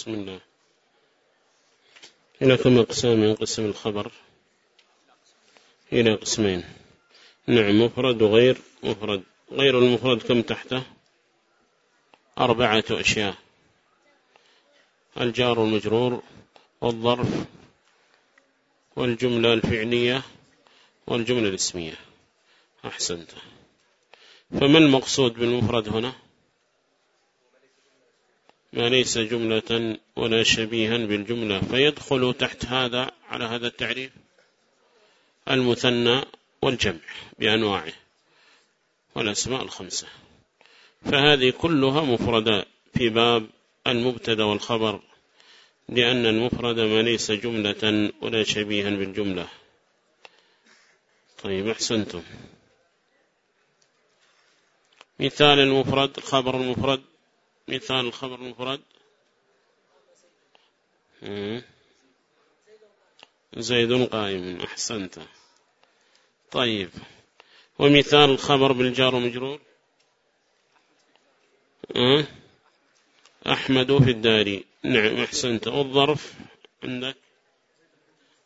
بسم الله إلى كم أقسام ينقسم الخبر. إلى قسمين. نعم مفرد وغير مفرد. غير المفرد كم تحته؟ أربعة أشياء. الجار والمجرور والظرف والجملة الفعلية والجملة الاسمية. أحسنت. فما المقصود بالمفرد هنا؟ ما ليس جملة ولا شبيها بالجملة. فيدخل تحت هذا على هذا التعريف المثنى والجمع بأنواعه والأسماء الخمسة. فهذه كلها مفردة في باب المبتدأ والخبر لأن المفرد ما ليس جملة ولا شبيها بالجملة. طيب أحسنتم. مثال المفرد الخبر المفرد. مثال الخبر المفرد. زيد قائم أحسنت. طيب. ومثال الخبر بالجار ومجرور. أحمد في الدار. نعم أحسنت. والظرف عندك.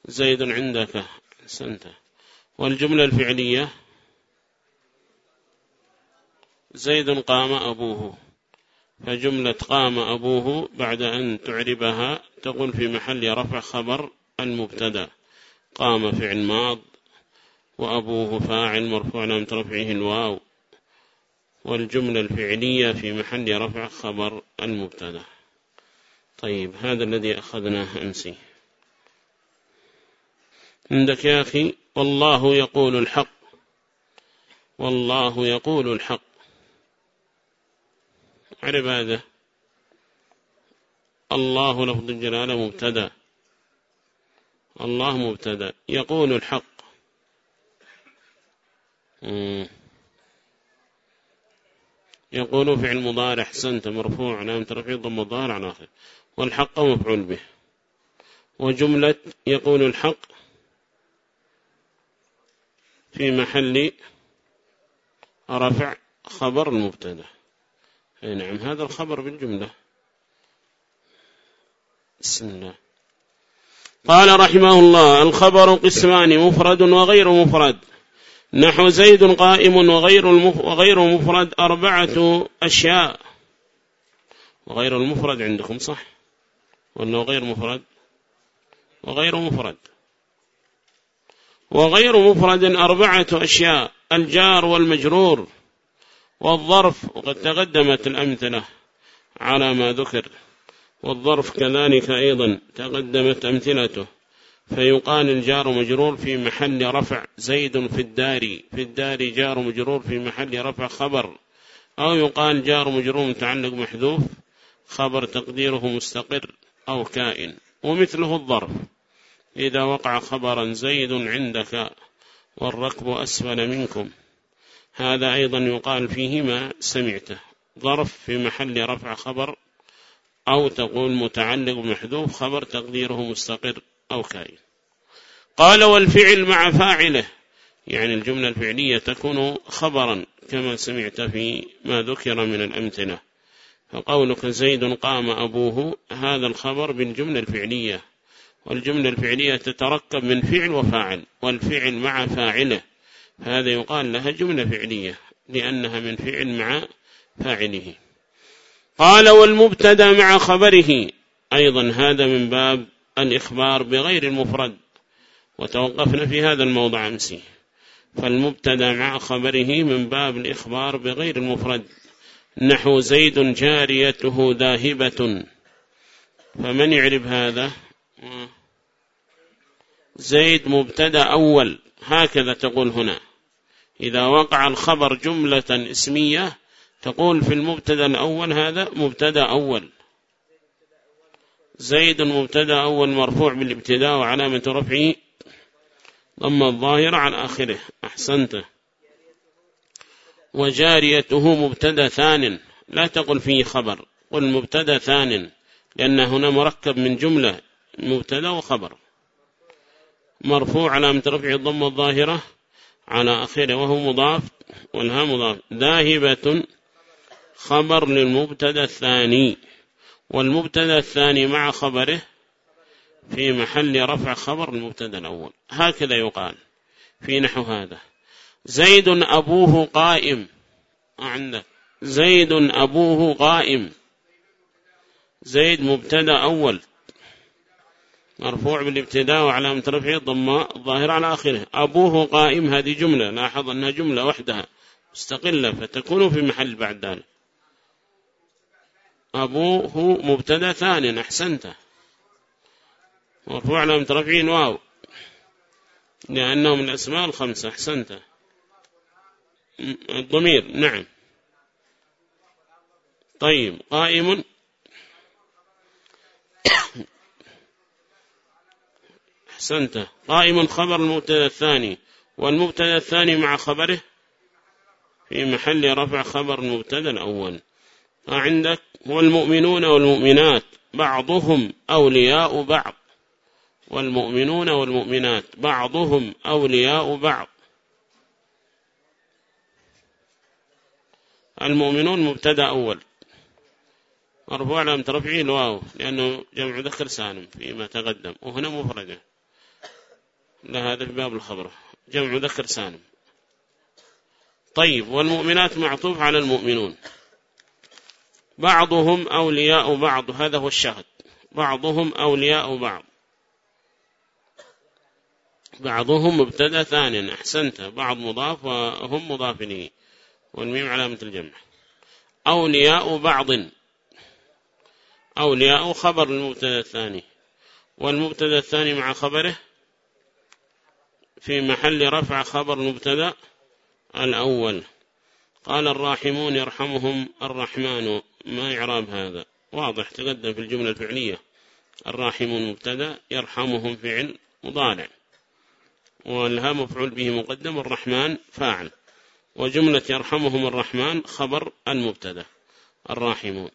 زيد عندك أحسنت. والجملة الفعلية. زيد قام أبوه. فجملة قام أبوه بعد أن تعربها تقول في محل رفع خبر المبتدأ. قام فعل ماض وأبوه فاعل مرفوع لم ترفعه الواو. والجملة الفعلية في محل رفع خبر المبتدأ. طيب هذا الذي أخذناه أمسي. عندك يا أخي والله يقول الحق. والله يقول الحق. هذا. الله لفظ الجلالة مبتدأ. الله مبتدأ. يقول الحق. يقول فعل مضارع. حسنت مرفوع. لام ترفيض ضم مضارع على والحق مفعول به. وجملة يقول الحق في محل رفع خبر المبتدأ. نعم هذا الخبر بالجملة بسم الله قال رحمه الله الخبر قسمان مفرد وغير مفرد. نحو زيد قائم وغير وغير مفرد أربعة أشياء. وغير المفرد عندكم صح؟ ولا غير مفرد؟ وغير مفرد. وغير مفرد أربعة أشياء الجار والمجرور. والظرف وقد تقدمت الأمثلة على ما ذكر والظرف كذلك أيضا تقدمت أمثلته فيقال الجار مجرور في محل رفع زيد في الدار في الدار جار مجرور في محل رفع خبر أو يقال جار مجرور متعلق محذوف خبر تقديره مستقر أو كائن ومثله الظرف إذا وقع خبرا زيد عندك والركب أسفل منكم. هذا أيضا يقال فيه ما سمعته. ظرف في محل رفع خبر أو تقول متعلق محذوف خبر تقديره مستقر أو كائن. قال والفعل مع فاعله. يعني الجملة الفعلية تكون خبرا كما سمعت في ما ذكر من الأمثلة. فقولك زيد قام أبوه. هذا الخبر بالجملة الفعلية. والجملة الفعلية تتركب من فعل وفاعل. والفعل مع فاعله. هذا يقال لها جملة فعلية لأنها من فعل مع فاعله. قال والمبتدأ مع خبره. أيضا هذا من باب الإخبار بغير المفرد وتوقفنا في هذا الموضع أمسي فالمبتدأ مع خبره من باب الإخبار بغير المفرد. نحو زيد جاريته ذاهبة. فمن يعرف هذا؟ زيد مبتدأ أول. هكذا تقول هنا. إذا وقع الخبر جملة اسمية تقول في المبتدأ الأول هذا مبتدأ أول. زيد مبتدأ أول مرفوع بالابتداء وعلامة رفعه ضم الظاهر عن آخره. أحسنت. وجاريته مبتدأ ثان. لا تقل فيه خبر. قل مبتدأ ثان لأن هنا مركب من جملة مبتدأ وخبر. مرفوع علامة رفع الضم الظاهرة. على آخره وهو مضاف والها مضاف. ذاهبة خبر للمبتدأ الثاني والمبتدأ الثاني مع خبره في محل رفع خبر المبتدأ الأول. هكذا يقال في نحو هذا. زيد أبوه قائم. عندك زيد أبوه قائم. زيد مبتدأ أول. مرفوع بالابتداء وعلامة رفعه ضماء ظاهر على آخره. أبوه قائم هذه جملة لاحظ أنها جملة وحدها مستقلة فتكون في محل بعد ذلك. أبوه مبتدا ثاني أحسنت. مرفوع علامة رفعه واو. لأنه من الأسماء الخمسة أحسنت. الضمير نعم. طيب قائم أحسنت. قائم خبر المبتدأ الثاني. والمبتدأ الثاني مع خبره في محل رفع خبر المبتدأ الأول. عندك والمؤمنون والمؤمنات بعضهم أولياء بعض. والمؤمنون والمؤمنات بعضهم أولياء بعض. المؤمنون مبتدأ أول. مرفوع لم ترفعه الواو لأنه جمع ذكر سالم فيما تقدم وهنا مفردة. لا هذا في باب الخبر. جمع ذكر سالم. طيب والمؤمنات معطوف على المؤمنون. بعضهم أولياء بعض هذا هو الشاهد. بعضهم أولياء بعض. بعضهم مبتدا ثانيا أحسنت. بعض مضاف وهم مضاف إليه والميم علامة الجمع. أولياء بعض. أولياء خبر المبتدا الثاني. والمبتدا الثاني مع خبره في محل رفع خبر المبتدا الأول. قال الراحمون يرحمهم الرحمن. ما إعراب هذا؟ واضح تقدم في الجملة الفعلية. الراحمون مبتدأ يرحمهم فعل مضارع. والها مفعول به مقدم الرحمن فاعل. وجملة يرحمهم الرحمن خبر المبتدأ. الراحمون.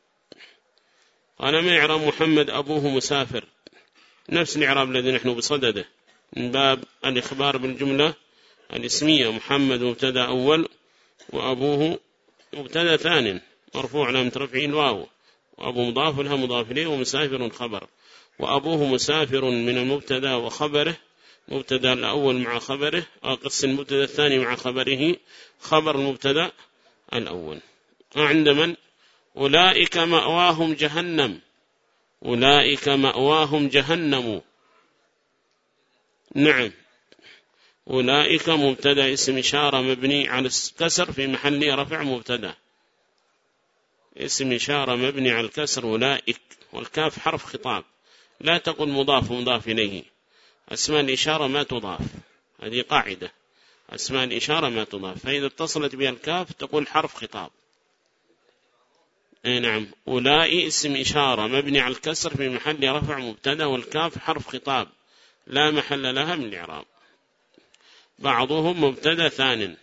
قال ما إعراب محمد أبوه مسافر؟ نفس الإعراب الذي نحن بصدده. من باب الإخبار بالجملة الاسمية محمد مبتدأ أول وأبوه مبتدأ ثان مرفوع لم ترفعه الواو. وأبو مضاف لها مضاف إليه ومسافر خبر. وأبوه مسافر من المبتدأ وخبره مبتدأ الأول مع خبره أقص المبتدأ الثاني مع خبره خبر المبتدأ الأول. عند من؟ أولئك مأواهم جهنم. أولئك مأواهم جهنم. نعم. أولئك مبتدا اسم إشارة مبني على الكسر في محل رفع مبتدا. اسم إشارة مبني على الكسر أولئك والكاف حرف خطاب. لا تقل مضاف مضاف إليه. أسماء الإشارة ما تضاف. هذه قاعدة. أسماء الإشارة ما تضاف. فإذا اتصلت بها الكاف تقول حرف خطاب. أي نعم. أولئي اسم إشارة مبني على الكسر في محل رفع مبتدا والكاف حرف خطاب. لا محل لها من الإعراب بعضهم مبتدا ثان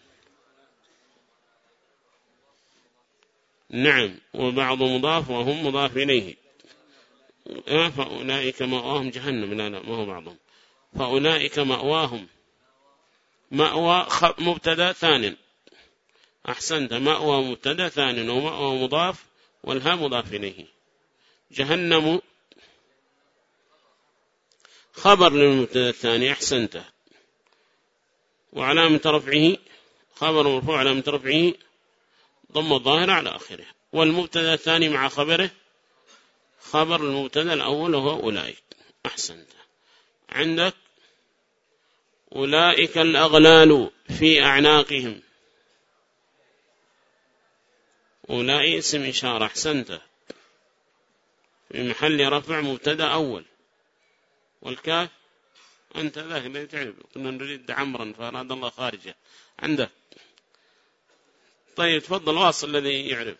نعم وبعض مضاف وهم مضاف إليه. فأولئك مأواهم جهنم. لا لا ما هو بعضهم. فأولئك مأواهم. مأوى مبتدا ثان أحسنت مأوى مبتدا ثان ومأوى مضاف والها مضاف إليه. جهنم خبر للمبتدا الثاني أحسنته. وعلامة رفعه خبر مرفوع علامة رفعه ضم الظاهر على آخره. والمبتدأ الثاني مع خبره خبر المبتدأ الأول وهو أولئك. أحسنت عندك أولئك الأغلال في أعناقهم. أولئك اسم إشارة أحسنت في محل رفع مبتدأ أول. والكاف أنت الذي تعرف كنا نريد عمرا فأراد الله خارجه. عنده. طيب تفضل واصل الذي يعرف.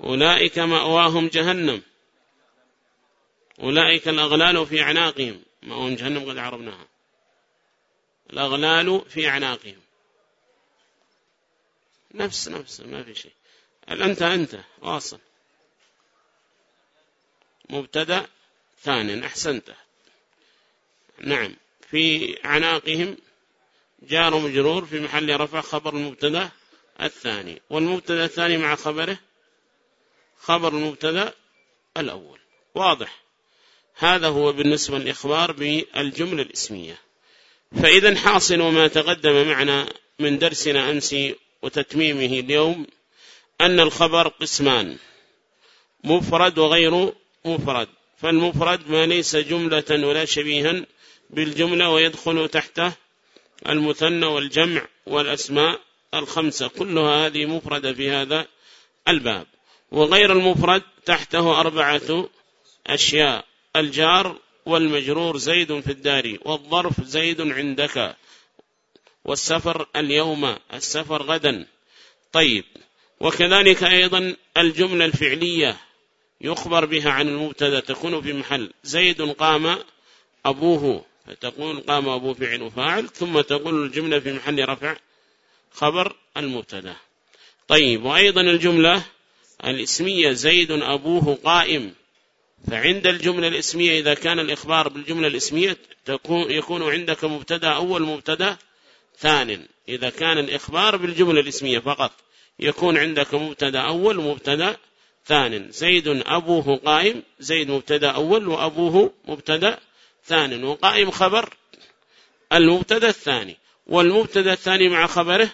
أولئك مأواهم جهنم. أولئك الأغلال في أعناقهم. مأواهم جهنم قد عربناها الأغلال في أعناقهم. نفس نفس ما في شيء. أنت أنت؟ واصل. مبتدأ. ثانيا أحسنت. نعم. في عناقهم جار مجرور في محل رفع خبر المبتدأ الثاني. والمبتدأ الثاني مع خبره خبر المبتدأ الأول. واضح. هذا هو بالنسبة للإخبار بالجملة الإسمية. فإذا حاصل ما تقدم معنا من درسنا أمس وتتميمه اليوم أن الخبر قسمان مفرد وغير مفرد. فالمفرد ما ليس جملة ولا شبيها بالجملة ويدخل تحته المثنى والجمع والأسماء الخمسة. كلها هذه مفردة في هذا الباب. وغير المفرد تحته أربعة أشياء. الجار والمجرور زيد في الدار والظرف زيد عندك. والسفر اليوم السفر غدا. طيب. وكذلك أيضا الجملة الفعلية. يخبر بها عن المبتدأ تكون في محل. زيد قام أبوه فتقول قام أبو فعل وفاعل ثم تقول الجملة في محل رفع خبر المبتدأ. طيب وأيضا الجملة الاسمية زيد أبوه قائم. فعند الجملة الاسمية إذا كان الإخبار بالجملة الاسمية تكون يكون عندك مبتدأ أول مبتدأ ثان إذا كان الإخبار بالجملة الاسمية فقط يكون عندك مبتدأ أول ومبتدا ثان. زيد أبوه قائم. زيد مبتدا أول وأبوه مبتدا ثان. وقائم خبر المبتدا الثاني. والمبتدا الثاني مع خبره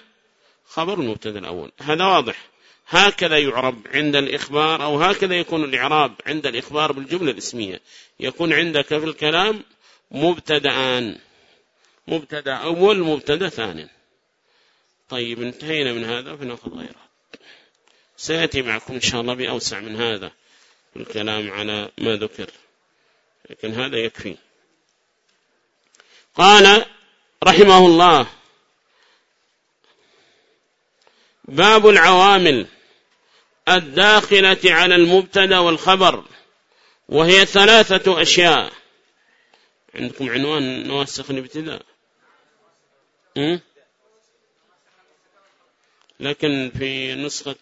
خبر المبتدا الأول. هذا واضح. هكذا يعرب عند الإخبار أو هكذا يكون الإعراب عند الإخبار بالجملة الاسمية. يكون عندك في الكلام مبتدآن مبتدا أول مبتدا ثاني طيب انتهينا من هذا فنأخذ غيره. سيأتي معكم إن شاء الله بأوسع من هذا الكلام على ما ذكر لكن هذا يكفي. قال رحمه الله باب العوامل الداخلة على المبتدأ والخبر وهي ثلاثة أشياء. عندكم عنوان نواسخ الابتداء؟ لكن في نسخة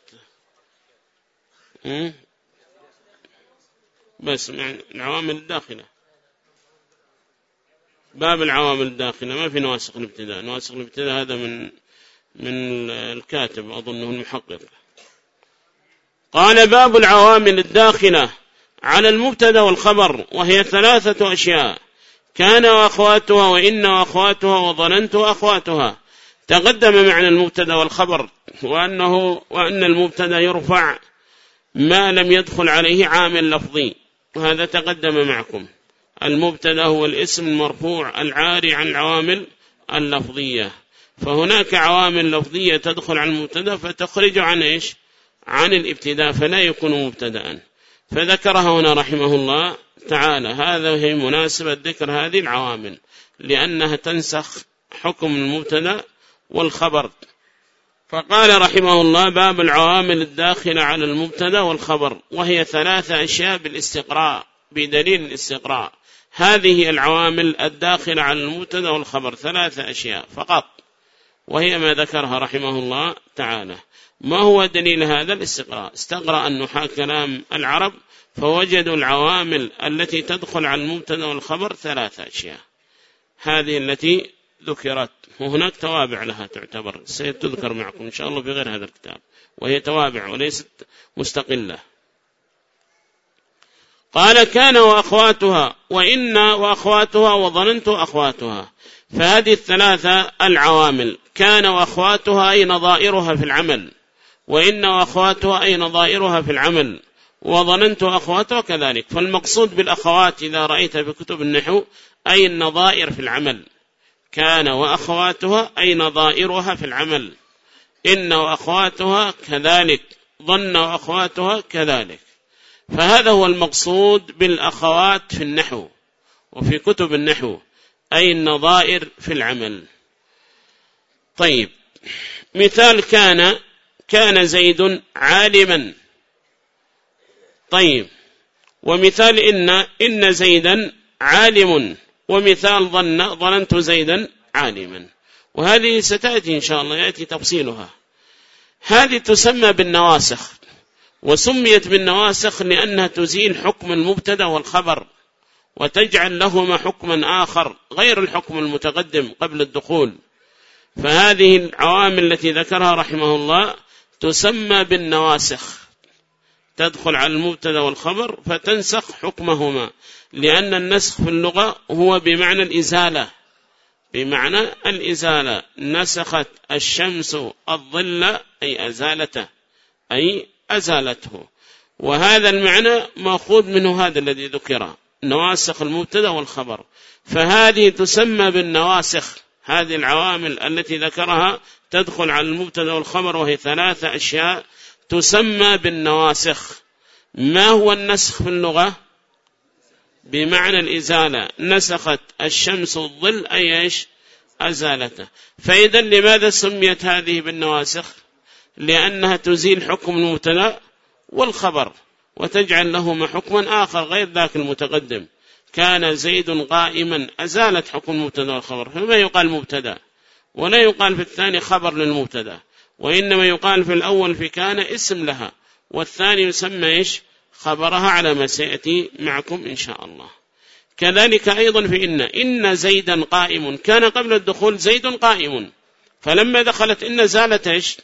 بس العوامل الداخلة. باب العوامل الداخلة ما في نواسخ الابتداء. نواسخ الابتداء هذا من من الكاتب أظنه المحقق. قال باب العوامل الداخلة على المبتدأ والخبر وهي ثلاثة أشياء. كان وأخواتها وإن وأخواتها وظننت وأخواتها تقدم معنى المبتدأ والخبر وأنه وأن المبتدأ يرفع ما لم يدخل عليه عامل لفظي. وهذا تقدم معكم. المبتدا هو الاسم المرفوع العاري عن العوامل اللفظية. فهناك عوامل لفظية تدخل على المبتدا فتخرج عن إيش؟ عن الابتداء فلا يكون مبتدا. فذكرها هنا رحمه الله تعالى. هذا هي مناسبة ذكر هذه العوامل لأنها تنسخ حكم المبتدا والخبر. فقال رحمه الله باب العوامل الداخلة على المبتدأ والخبر وهي ثلاثة أشياء بالاستقراء بدليل الاستقراء. هذه العوامل الداخلة على المبتدأ والخبر ثلاثة أشياء فقط وهي ما ذكرها رحمه الله تعالى. ما هو دليل هذا؟ الاستقراء. استقرأ النحاة كلام العرب فوجدوا العوامل التي تدخل على المبتدأ والخبر ثلاثة أشياء. هذه التي ذكرت وهناك توابع لها تعتبر ستذكر معكم إن شاء الله في غير هذا الكتاب. وهي توابع وليست مستقلة. قال كان وأخواتها وإن وأخواتها وظننت أخواتها. فهذه الثلاثة العوامل. كان وأخواتها أي نظائرها في العمل. وإن وأخواتها أي نظائرها في العمل. وظننت أخواتها كذلك. فالمقصود بالأخوات إذا رأيت في كتب النحو أي النظائر في العمل. كان وأخواتها أي نظائرها في العمل. إن وأخواتها كذلك ظن وأخواتها كذلك. فهذا هو المقصود بالأخوات في النحو وفي كتب النحو أي النظائر في العمل. طيب مثال كان كان زيد عالما. طيب ومثال إن إن زيدا عالم. ومثال ظن ظننت زيدا عالما. وهذه ستأتي إن شاء الله يأتي تفصيلها. هذه تسمى بالنواسخ وسميت بالنواسخ لأنها تزيل حكم المبتدأ والخبر وتجعل لهما حكما آخر غير الحكم المتقدم قبل الدخول. فهذه العوامل التي ذكرها رحمه الله تسمى بالنواسخ. تدخل على المبتدا والخبر فتنسخ حكمهما لأن النسخ في اللغة هو بمعنى الإزالة. بمعنى الإزالة. نسخت الشمس الظل أي أزالته أي أزالته. وهذا المعنى مأخوذ منه هذا الذي ذكر نواسخ المبتدا والخبر. فهذه تسمى بالنواسخ. هذه العوامل التي ذكرها تدخل على المبتدا والخبر وهي ثلاثة أشياء تسمى بالنواسخ. ما هو النسخ في اللغة؟ بمعنى الإزالة. نسخت الشمس الظل أي إيش؟ أزالته. فإذا لماذا سميت هذه بالنواسخ؟ لأنها تزيل حكم المبتدا والخبر وتجعل لهما حكما آخر غير ذاك المتقدم. كان زيد قائما أزالت حكم المبتدا والخبر. فما يقال مبتدأ؟ ولا يقال في الثاني خبر للمبتدأ. وإنما يقال في الأول في كان اسم لها والثاني يسمى إيش؟ خبرها على ما سيأتي معكم إن شاء الله. كذلك أيضا في إن إن زيدا قائم. كان قبل الدخول زيد قائم. فلما دخلت إن زالت إيش؟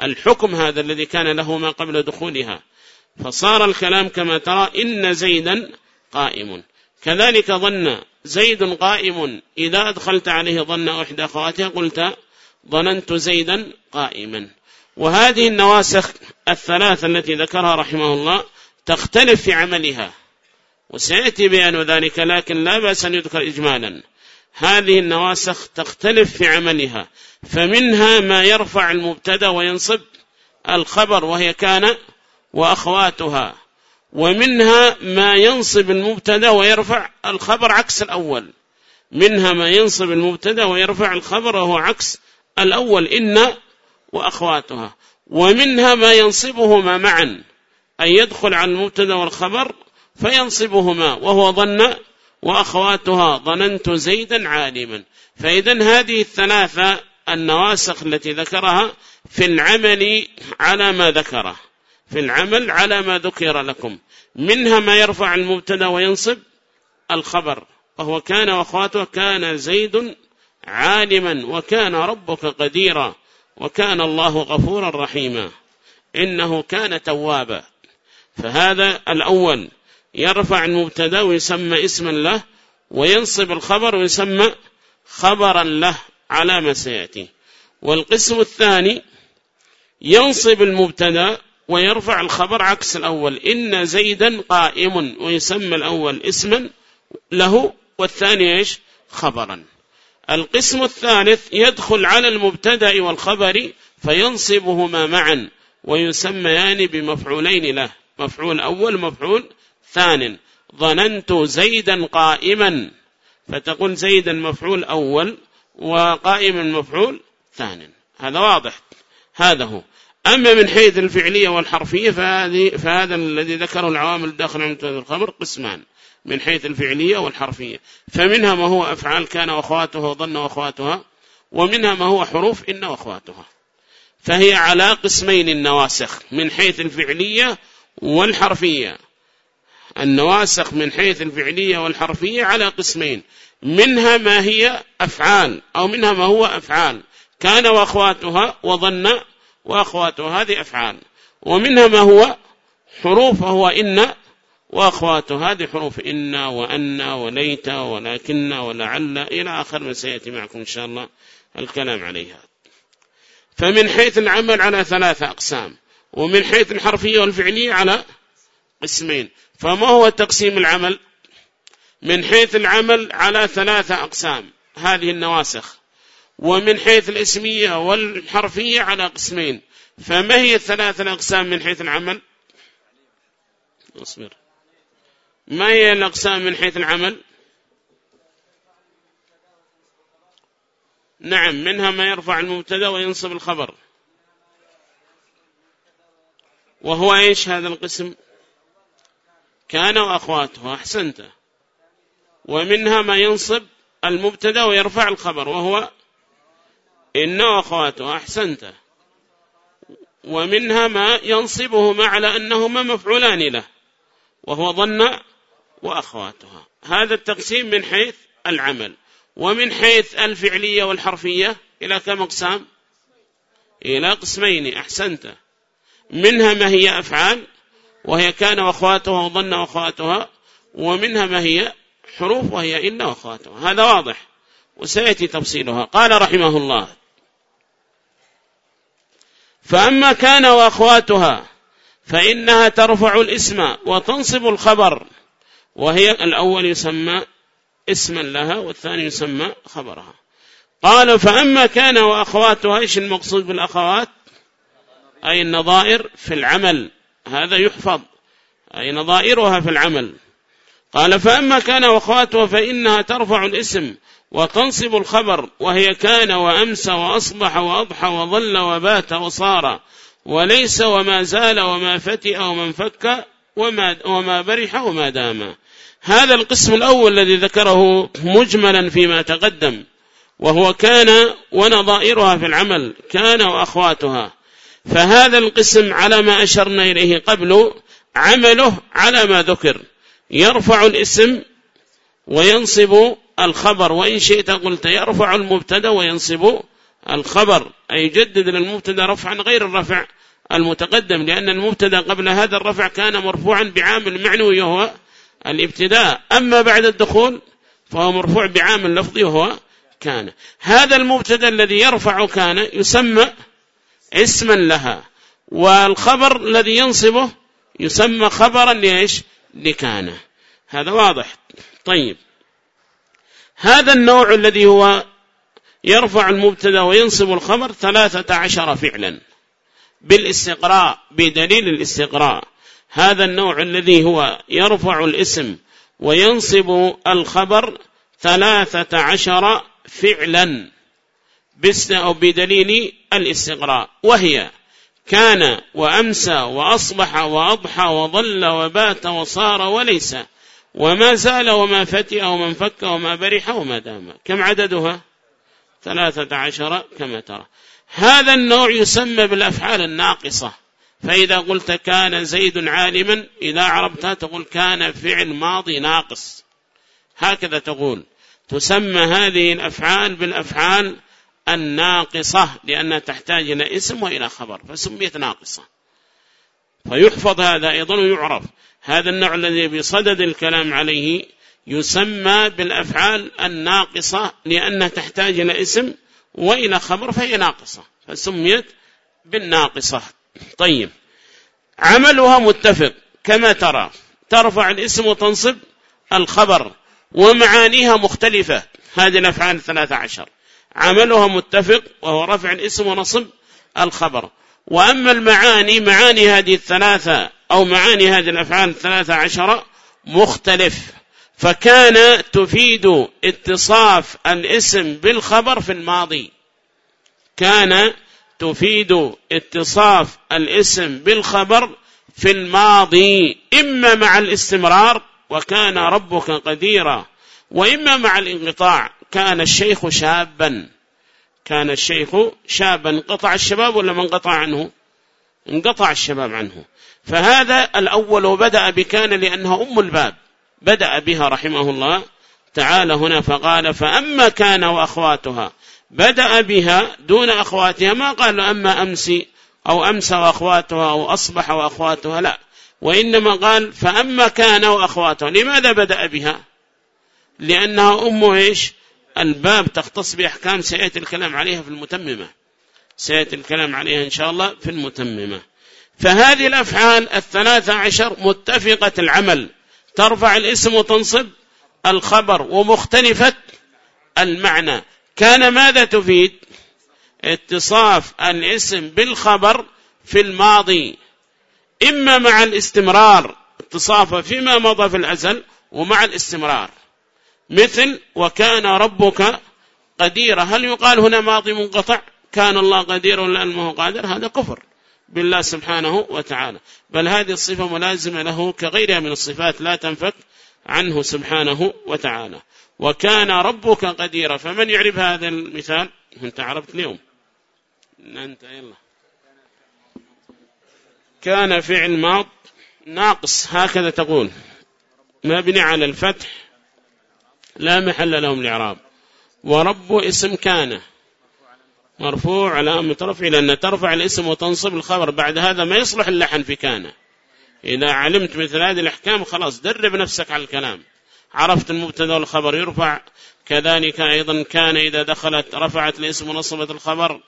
الحكم هذا الذي كان له ما قبل دخولها. فصار الكلام كما ترى إن زيدا قائم. كذلك ظن زيد قائم إذا أدخلت عليه ظن أحدى أخواته قلت ظننت زيدا قائما. وهذه النواسخ الثلاث التي ذكرها رحمه الله تختلف في عملها. وسيأتي بيان ذلك لكن لا بأس أن يذكر إجمالا. هذه النواسخ تختلف في عملها فمنها ما يرفع المبتدأ وينصب الخبر وهي كان وأخواتها ومنها ما ينصب المبتدأ ويرفع الخبر عكس الأول. منها ما ينصب المبتدأ ويرفع الخبر وهو عكس الأول إن وأخواتها ومنها ما ينصبهما معا أن يدخل على المبتدا والخبر فينصبهما وهو ظن وأخواتها ظننت زيدا عالما. فإذا هذه الثلاثة النواسخ التي ذكرها في العمل على ما ذكره في العمل على ما ذكر لكم. منها ما يرفع المبتدا وينصب الخبر وهو كان وأخواته كان زيد عالما وكان ربك قديرا وكان الله غفورا رحيما. إنه كان توابا. فهذا الأول يرفع المبتدا ويسمى اسما له وينصب الخبر ويسمى خبرا له على ما سيأتي. والقسم الثاني ينصب المبتدا ويرفع الخبر عكس الأول. إن زيدا قائم ويسمى الأول اسما له والثاني إيش؟ خبرا. القسم الثالث يدخل على المبتدأ والخبر فينصبهما معا ويسميان بمفعولين له مفعول أول مفعول ثان. ظننت زيدا قائما فتقول زيدا مفعول أول وقائما مفعول ثان. هذا واضح. هذا هو. أما من حيث الفعلية والحرفية فهذه فهذا الذي ذكره العوامل الداخل عن الخبر قسمان. من حيث الفعلية والحرفية. فمنها ما هو أفعال كان وأخواته وظن وأخواتها ومنها ما هو حروف إن وأخواتها فهي على قسمين النواسخ من حيث الفعلية والحرفية. النواسخ من حيث الفعلية والحرفية على قسمين. منها ما هي أفعال أو منها ما هو أفعال. كان وأخواتها وظن وأخواتها هذه أفعال. ومنها ما هو حروف وهو إن وأخواته هذه حروف إن وأن وليت ولكن ولعل إلى آخر ما سيأتي معكم إن شاء الله الكلام عليها. فمن حيث العمل على ثلاثة أقسام ومن حيث الحرفية والفعلية على قسمين. فما هو تقسيم العمل؟ من حيث العمل على ثلاثة أقسام هذه النواسخ. ومن حيث الاسمية والحرفية على قسمين. فما هي الثلاثة الأقسام من حيث العمل؟ أصبر. ما هي الأقسام من حيث العمل؟ نعم منها ما يرفع المبتدأ وينصب الخبر. وهو إيش هذا القسم؟ كان وأخواته أحسنت. ومنها ما ينصب المبتدأ ويرفع الخبر وهو إن وأخواته أحسنت. ومنها ما ينصبهما على أنهما مفعولان له وهو ظن وأخواتها. هذا التقسيم من حيث العمل ومن حيث الفعلية والحرفية إلى كم أقسام؟ إلى قسمين أحسنت. منها ما هي أفعال وهي كان وأخواتها وظن وأخواتها ومنها ما هي حروف وهي إن وأخواتها. هذا واضح وسيأتي تفصيلها. قال رحمه الله فأما كان وأخواتها فإنها ترفع الاسم وتنصب الخبر وهي الأول يسمى اسما لها والثاني يسمى خبرها. قال فأما كان وأخواتها إيش المقصود بالأخوات؟ أي النظائر في العمل هذا يحفظ. أي نظائرها في العمل. قال فأما كان وأخواتها فإنها ترفع الاسم وتنصب الخبر وهي كان وأمسى وأصبح وأضحى وظل وبات وصار وليس وما زال وما فتئ وما انفك وما, وما برح وما دام. هذا القسم الأول الذي ذكره مجملا فيما تقدم وهو كان ونظائرها في العمل كان وأخواتها. فهذا القسم على ما أشرنا إليه قبل عمله على ما ذكر. يرفع الاسم وينصب الخبر وإن شئت قلت يرفع المبتدأ وينصب الخبر. أي يجدد للمبتدأ رفعا غير الرفع المتقدم لأن المبتدأ قبل هذا الرفع كان مرفوعا بعامل معنوي وهو الابتداء. أما بعد الدخول فهو مرفوع بعامل لفظي وهو كان. هذا المبتدأ الذي يرفع كان يسمى اسما لها والخبر الذي ينصبه يسمى خبرا ليش لكان. هذا واضح. طيب. هذا النوع الذي هو يرفع المبتدأ وينصب الخبر ثلاثة عشر فعلا بالاستقراء بدليل الاستقراء. هذا النوع الذي هو يرفع الاسم وينصب الخبر ثلاثة عشر فعلا بدليل الاستقراء. وهي كان وأمسى وأصبح وأضحى وظل وبات وصار وليس. وما زال وما فتئ وما انفك وما برح وما دام. كم عددها؟ ثلاثة عشر كما ترى. هذا النوع يسمى بالأفعال الناقصة. فإذا قلت كان زيد عالما إذا عربتها تقول كان فعل ماضي ناقص. هكذا تقول. تسمى هذه الأفعال بالأفعال الناقصة لأنها تحتاج إلى اسم وإلى خبر فسميت ناقصة. فيحفظ هذا أيضا ويعرف. هذا النوع الذي بصدد الكلام عليه يسمى بالأفعال الناقصة لأنها تحتاج إلى اسم وإلى خبر فهي ناقصة فسميت بالناقصة. طيب عملها متفق كما ترى ترفع الاسم وتنصب الخبر ومعانيها مختلفة. هذه الأفعال الثلاثة عشر. عملها متفق وهو رفع الاسم ونصب الخبر. وأما المعاني معاني هذه الثلاثة أو معاني هذه الأفعال الثلاثة عشر مختلف. فكان تفيد اتصاف الاسم بالخبر في الماضي. كان تفيد اتصاف الاسم بالخبر في الماضي. إما مع الاستمرار وكان ربك قديرا وإما مع الانقطاع كان الشيخ شابا. كان الشيخ شابا انقطع الشباب ولا ما انقطع عنه؟ انقطع الشباب عنه. فهذا الأول بدأ بكان لأنها أم الباب. بدأ بها رحمه الله تعالى هنا فقال فأما كان وأخواتها بدأ بها دون أخواتها. ما قال أما أمسي أو أمسى وأخواتها أو أصبح وأخواتها لا. وإنما قال فأما كان وأخواتها. لماذا بدأ بها؟ لأنها أم إيش؟ الباب تختص بأحكام سيأتي الكلام عليها في المتممة. سيأتي الكلام عليها إن شاء الله في المتممة. فهذه الأفعال الثلاثة عشر متفقة العمل. ترفع الاسم وتنصب الخبر ومختلفة المعنى. كان ماذا تفيد؟ اتصاف الاسم بالخبر في الماضي. إما مع الاستمرار اتصافه فيما مضى في الأزل ومع الاستمرار. مثل وكان ربك قدير. هل يقال هنا ماضي منقطع؟ كان الله قدير لأنه قادر. هذا كفر بالله سبحانه وتعالى. بل هذه الصفة ملازمة له كغيرها من الصفات لا تنفك عنه سبحانه وتعالى. وكان ربك قديرا فمن يعرف هذا المثال؟ أنت عرفت اليوم. أنت يلا. كان فعل ماض ناقص. هكذا تقول. مبني على الفتح لا محل لهم الإعراب ورب اسم كان مرفوع علامة رفع لأن ترفع الاسم وتنصب الخبر. بعد هذا ما يصلح اللحن في كان إذا علمت مثل هذه الأحكام خلاص درب نفسك على الكلام. عرفت المبتدأ والخبر يرفع. كذلك أيضا كان إذا دخلت رفعت الاسم ونصبت الخبر.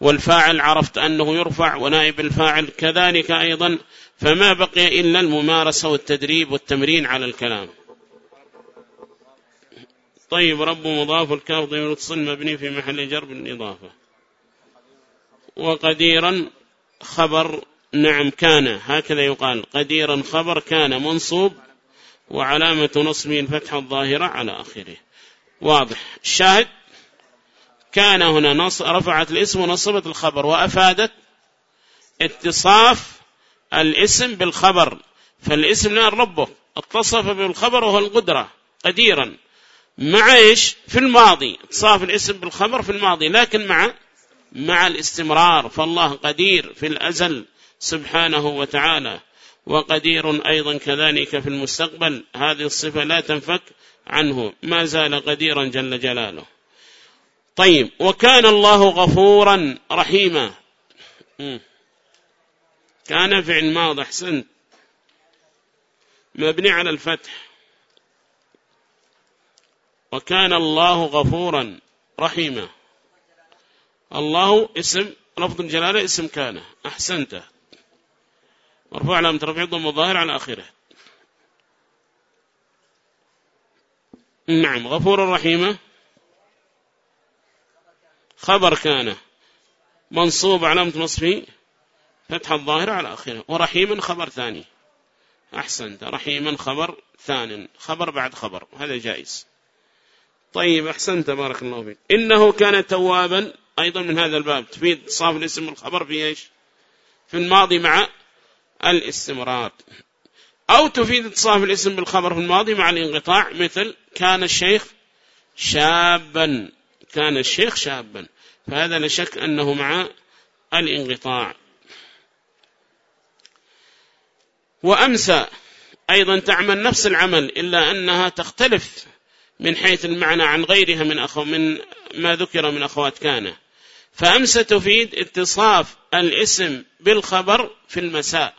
والفاعل عرفت أنه يرفع ونائب الفاعل كذلك أيضا. فما بقي إلا الممارسة والتدريب والتمرين على الكلام. طيب رب مضاف الكاف ضمير اتصل مبني في محل جر بالإضافة. وقديرا خبر نعم كان هكذا يقال. قديرا خبر كان منصوب وعلامة نصبه الفتحة الظاهرة على آخره. واضح. الشاهد كان هنا نص رفعت الاسم ونصبت الخبر وأفادت اتصاف الاسم بالخبر. فالاسم لا ربه اتصف بالخبر وهو القدرة قديرا. مع إيش؟ في الماضي. اتصاف الاسم بالخبر في الماضي لكن مع مع الاستمرار. فالله قدير في الأزل سبحانه وتعالى وقدير أيضا كذلك في المستقبل. هذه الصفة لا تنفك عنه ما زال قديرا جل جلاله. طيب وكان الله غفورا رحيما. كان فعل ماضي أحسنت. مبني على الفتح. وكان الله غفورا رحيما. الله اسم لفظ الجلالة اسم كان أحسنت مرفوع علامة رفع ضم الظاهر على آخره. نعم غفور رحيمة خبر كان منصوب علامة نصفه فتح الظاهر على آخره. ورحيما خبر ثاني. أحسنت رحيما خبر ثان خبر بعد خبر هذا جائز. طيب أحسنت بارك الله فيك. إنه كان توابا أيضا من هذا الباب تفيد صاف الاسم الخبر في إيش؟ في الماضي مع الاستمرار. أو تفيد اتصاف الاسم بالخبر في الماضي مع الانقطاع مثل كان الشيخ شابا. كان الشيخ شابا. فهذا لا شك أنه مع الانقطاع. وأمسى أيضا تعمل نفس العمل إلا أنها تختلف من حيث المعنى عن غيرها من, أخو من ما ذكر من أخوات كان. فأمسى تفيد اتصاف الاسم بالخبر في المساء.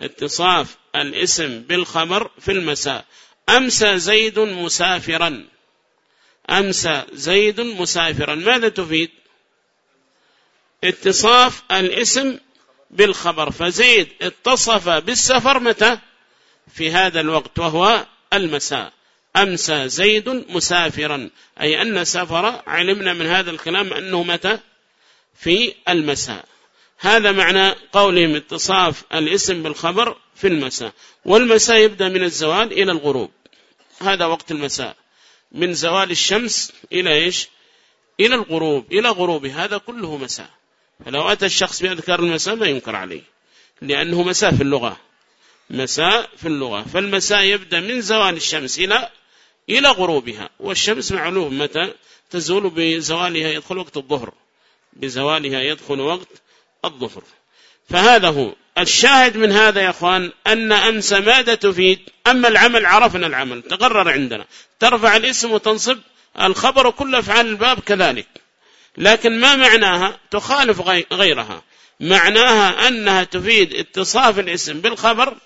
اتصاف الاسم بالخبر في المساء. أمسى زيد مسافرا. أمسى زيد مسافرا. ماذا تفيد؟ اتصاف الاسم بالخبر. فزيد اتصف بالسفر متى؟ في هذا الوقت وهو المساء. أمسى زيد مسافرا. أي أن سفر علمنا من هذا الكلام أنه متى في المساء. هذا معنى قولهم اتصاف الاسم بالخبر في المساء. والمساء يبدأ من الزوال إلى الغروب. هذا وقت المساء. من زوال الشمس إلى إيش؟ إلى الغروب إلى غروب. هذا كله مساء. فلو أتى الشخص بأذكار المساء ما ينكر عليه. لأنه مساء في اللغة. مساء في اللغة. فالمساء يبدأ من زوال الشمس إلى إلى غروبها. والشمس معلوم متى تزول بزوالها يدخل وقت الظهر. بزوالها يدخل وقت الظهر. فهذا هو. الشاهد من هذا يا أخوان أن أمس ماذا تفيد؟ أما العمل عرفنا العمل. تقرر عندنا. ترفع الاسم وتنصب الخبر كل أفعال الباب كذلك. لكن ما معناها؟ تخالف غيرها. معناها أنها تفيد اتصاف الاسم بالخبر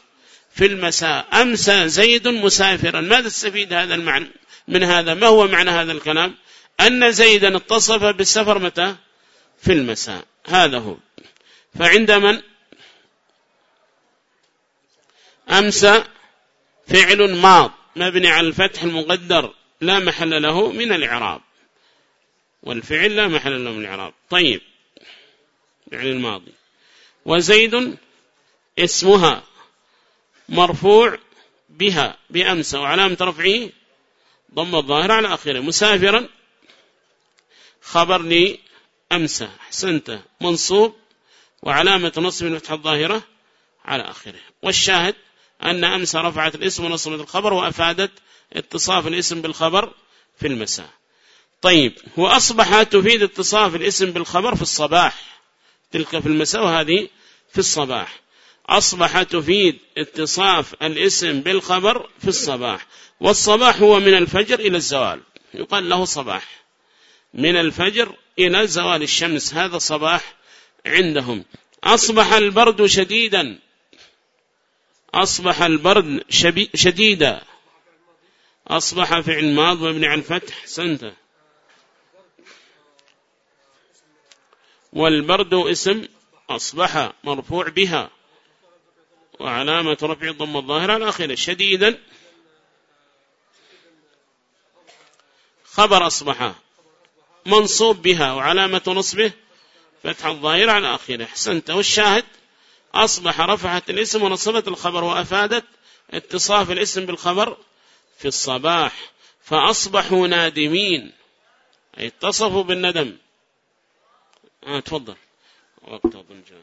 في المساء. أمسى زيد مسافرا. ماذا تستفيد هذا المعنى من هذا؟ ما هو معنى هذا الكلام؟ أن زيدا اتصف بالسفر متى؟ في المساء. هذا هو. فعند من؟ أمسى فعل ماض. مبني على الفتح المقدر. لا محل له من الإعراب. والفعل لا محل له من الإعراب. طيب. يعني الماضي. وزيد اسمها. مرفوع بها بأمس وعلامة رفعه ضم الظاهر على آخره. مسافرا خبر لي أمسى حسنت منصوب وعلامة نصب الفتحة الظاهرة على آخره. والشاهد أن أمس رفعت الاسم ونصبت الخبر وأفادت اتصاف الاسم بالخبر في المساء. طيب وأصبح تفيد اتصاف الاسم بالخبر في الصباح تلك في المساء وهذه في الصباح. أصبح تفيد اتصاف الاسم بالخبر في الصباح والصباح هو من الفجر إلى الزوال يقال له صباح. من الفجر إلى زوال الشمس هذا صباح عندهم. أصبح البرد شديدا أصبح البرد شديدا. أصبح فعل ماض مبني على الفتح سنته والبرد اسم أصبح مرفوع بها. وعلامة رفع ضم الظاهر على آخره. شديدا. خبر أصبح منصوب بها وعلامة نصبه فتح الظاهر على آخره. حسنت والشاهد أصبح رفعت الاسم ونصبت الخبر وأفادت اتصاف الاسم بالخبر في الصباح. فأصبحوا نادمين. أي اتصفوا بالندم. آه تفضل. وقت أظن جاء